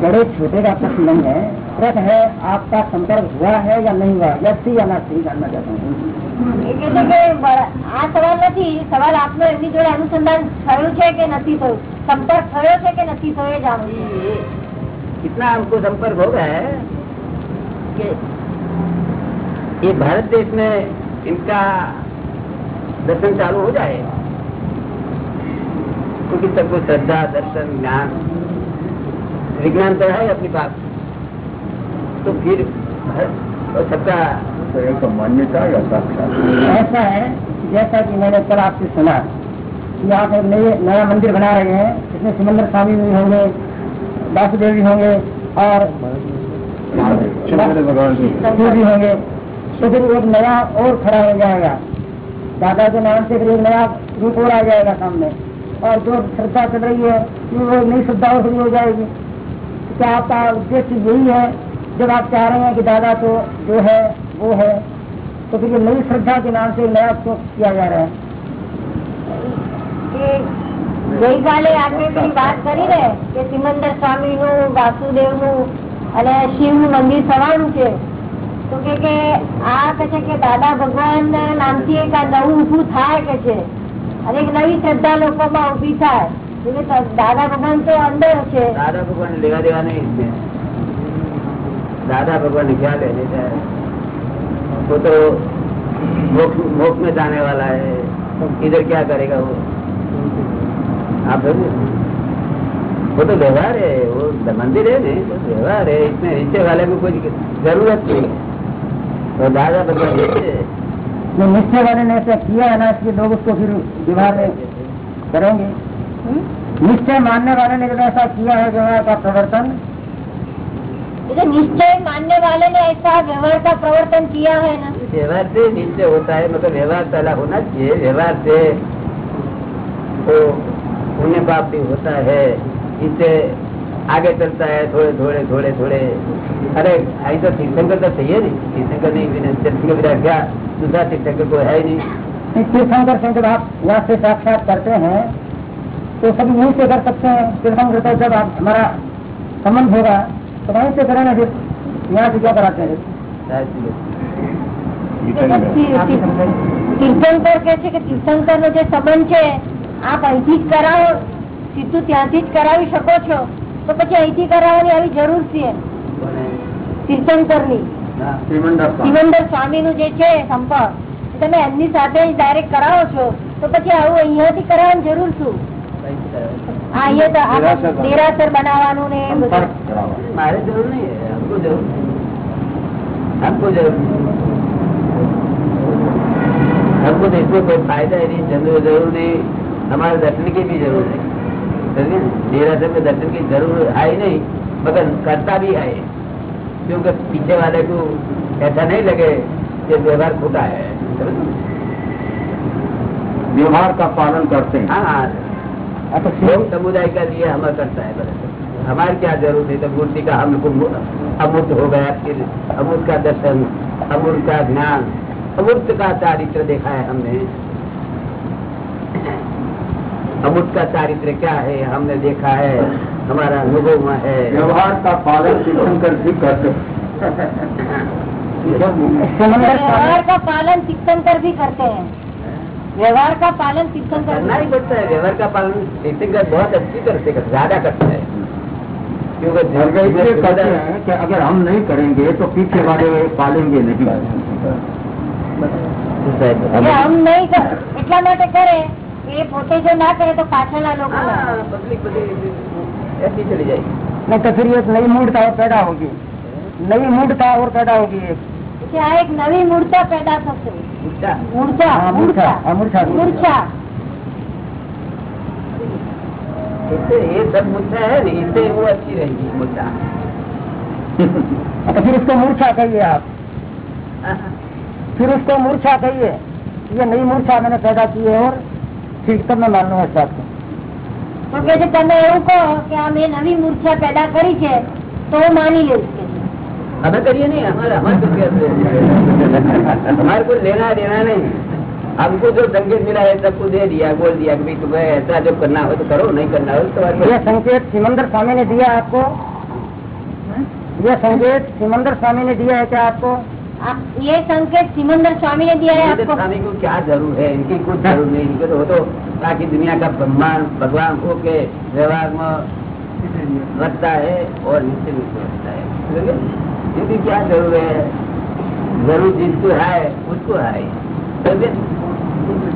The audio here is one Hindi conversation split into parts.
बड़े छोटे का प्रश्न नहीं है प्रश्न है आपका संपर्क हुआ है या नहीं हुआ या थी या ना थी जानना चाहता हूँ એટલે કે બ- આ સવાલ નથી સવાલ આપનો એમની જોડે અનુસંધાન થયું છે કે નથી થયું સંપર્ક થયો છે કે નથી થયો એ જાણવું છે ये कितना हमको संपर्क हो गया है कि ये भारत देश में इनका दर्शन चालू हो जाए क्योंकि सबको श्रद्धा दर्शन ज्ञान विज्ञान तो है अपनी पास तो फिर और सबका तो एक मान्यता या साक्षात। ऐसा है जैसा कि मैंने कल आपसे सुना कि पर नए नया मंदिर बना रहे हैं इसमें सुमंदर स्वामी भी होंगे वासुदेव भी होंगे और भगवान भी होंगे। तो फिर एक नया और खड़ा हो जाएगा। दादा के नाम से फिर एक नया रूप और आ जाएगा सामने। और जो श्रद्धा चल रही है वो नई श्रद्धा शुरू हो जाएगी। तो क्या आपका उद्देश्य यही है जब आप चाह रहे हैं कि दादा तो जो है वो है तो फिर ये नई श्रद्धा के नाम से नया शोक किया जा रहा है કે ગઈકાલે આપણે પેલી વાત કરી ને કે સિમંદર સ્વામી નું વાસુદેવ નું અને શિવ નું મંદિર થવાનું છે તો કે કે આ કે છે કે દાદા ભગવાન નામથી એક આ નવું ઉભું થાય કે છે અને એક નવી શ્રદ્ધા લોકોમાં ઉભી થાય એટલે ત- દાદા ભગવાન તો અંદર છે दादा भगवान ने लेवा देवा नहीं इसमें दादा भगवान ने क्या ले लेता है वो तो मोक्ष मोक्ष में जाने वाला है इधर क्या करेगा वो आप समझे? वो तो व्यवहार है वो मंदिर है नहीं तो व्यवहार है इसमें नीचे वाले में कोई जरूरत नहीं है तो दादा भगवान नीचे जो निश्चय वाले ने ऐसा किया है ना इसलिए लोग उसको फिर व्यवहार में करेंगे હમ? हम्म? निश्चय मानने वाले ने अगर ऐसा किया है व्यवहार का प्रवर्तन? निश्चय मानने वाले ने ऐसा व्यवहार का प्रवर्तन किया है ना? व्यवहार से निश्चय होता है मतलब व्यवहार पहला होना चाहिए व्यवहार से वो पुण्य पाप भी होता है इससे आगे चलता है थोड़े थोड़े थोड़े थोड़े। अरे ऐसा तो तीर्थंकर का चाहिए नहीं। तीर्थंकर नहीं तीर्थंकर बिना क्या? दूसरा तीर्थंकर को है ही नहीं। तीर्थंकर संकट आप यहाँ से साक्षात करते हैं तो सभी यहीं से कर सकते हैं तीर्थंकर तो जब आप हमारा संबंध होगा तो वहीं से करें ना फिर यहाँ से क्या कराते हैं તીર્થંકર કે છે કે તીર્થંકર નો જે સંબંધ છે આપ અહીંથી જ કરાવો સીધું ત્યાંથી જ કરાવી શકો છો તો પછી અહીંથી કરાવવાની આવી જરૂર છે તીર્થંકર ની श्रीमंडा સિમંદર સ્વામી નું જે છે સંપર્ક એ તમે એમની સાથે જ ડાયરેક્ટ કરાવો છો તો પછી આવું અહીંયાથી કરાવવાની જરૂર શું આ અહીંયા તો આ દેરાસર બનાવવાનું. દેરાસર બનાવવાનું ને એ બધું संपर्क करावा हमारे जरूर नहीं है हमको जरूर नहीं हमको जरूर नहीं हमको तो इसमें कोई फायदा ही नहीं जरूर जरूर नहीं हमारे दर्शन की भी जरूर नहीं समझे ना? देरासर में दर्शन की जरूर है ही नहीं मगर करता भी है क्योंकि पीछे वाले को ऐसा नहीं लगे कि व्यवहार खोटा है समझे ना? व्यवहार का पालन करते हैं हाँ हाँ हाँ, तो लोग फिर समुदाय का लिए हमारा करता है बराबर हमारी क्या ज़रूरत है? तो मूर्ति का हमको अमूर्त हो गया फिर अमूर्त का दर्शन अमूर्त का ज्ञान अमूर्त का चारित्र देखा है हमने। अमूर्त का चारित्र क्या है? हमने देखा है। हमारा अनुभव में है। व्यवहार का पालन तीर्थंकर भी करते हैं। सिमंदर व्यवहार का पालन तीर्थंकर भी करते हैं। व्यवहार का पालन तीर्थंकर करना ही पड़ता है व्यवहार का पालन तीर्थंकर बहुत अच्छी तरह से करता ज्यादा करता है क्योंकि घर गए इसलिए कहते हैं कि अगर हम नहीं करेंगे तो पीछे वाले पालेंगे नहीं એટલે આમ નહીં કર એટલા માટે કરે કે એ પોતે જો ના કરે તો પાછળના લોકો ના કરે. हाँ, पब्लिक पब्लिक ऐसी चली जाएगी नहीं तो फिर एक नई मूर्ता और पैदा होगी नई मूर्ता और पैदा होगी एक પછી આ એક નવી મૂર્છા પેદા થશે अच्छा મૂર્છા हाँ, मूर्छा हाँ, मूर्छा મૂર્છા इससे ये सब मुद्दा है ना इससे वो अच्छी रहेगी मुद्दा हाँ, तो फिर उसको मूर्छा कहिए आप फिर उसको मूर्छा कहिए ये नई मूर्छा मैंने पैदा की है और ठीक तब मैं मान लूंगा इस बात को તો કે છે તમે એવું કહો કે આ મેં નવી મૂર્છા પેદા કરી છે તો હું માની લઈશ કે છે. हमें करिए नहीं हमारे हमारे है? हमारे को लेना देना नहीं हमको जो संकेत मिला है सबको दे दिया बोल दिया कि तुम्हें ऐसा जो करना हो तो करो नहीं करना हो तो ये संकेत सिमंदर स्वामी ने दिया आपको ये संकेत सिमंदर स्वामी ने दिया है क्या आपको आप ये संकेत सिमंदर स्वामी ने दिया है आपको स्वामी को क्या ज़रूर है इनकी कुछ ज़रूर नहीं इनके तो तो बाकी दुनिया का ब्रह्मांड भगवान को के व्यवहार में रखता है और नीचे नीचे रखता है समझे? इनकी क्या जरूर है जरूर जिसको है उसको है समझे?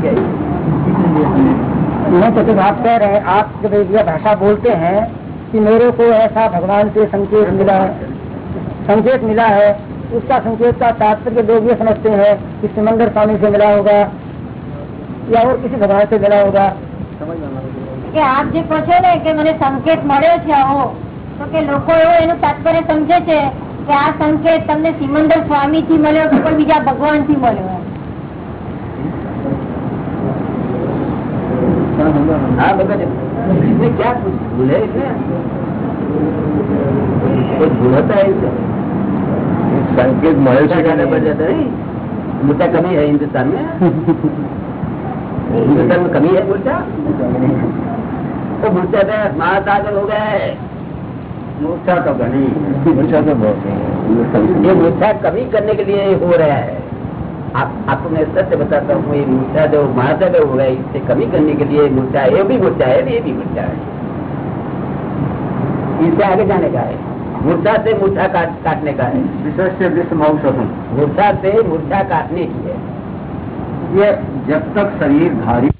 क्या है? नहीं तो जब आप कह रहे हैं आप जब यह भाषा बोलते हैं कि मेरे को ऐसा भगवान से संकेत मिला है संकेत मिला है उसका संकेत का तात्पर्य लोग ये समझते हैं कि सिमंदर स्वामी से मिला होगा या और किसी भगवान से मिला होगा કે આપ જે કહો છો ને કે મને સંકેત મળ્યો છે આવો તો કે લોકો એવો એનું તાત્પર્ય સમજે છે કે આ સંકેત તમને સિમંદર સ્વામી થી મળ્યો કે કોઈ બીજા ભગવાન થી મળ્યો એમ. हाँ बता दे इसमें क्या कुछ भूल है इसमें कुछ भूल होता है इसमें संकेत मुद्दा ज्यादा बढ़ जाता है मुद्दा कमी है हिंदुस्तान में हिंदुस्तान में कमी है मुद्दा तो मुद्दा में महासागर हो गया है मूर्छा तो घनी मूर्छा तो बहुत है। ये मूर्छा कभी करने के लिए हो रहा है। आप आपको मैं सत्य बताता हूँ ये मूर्छा जो महासागर हो गया है, इससे कमी करने के लिए मूर्छा ये भी मूर्छा है ये भी मूर्छा है। इससे आगे जाने का है। मूर्छा से मूर्छा काट काटने का है। विशेष मूर्छा से मूर्छा काटने की है। ये जब तक शरीर धारी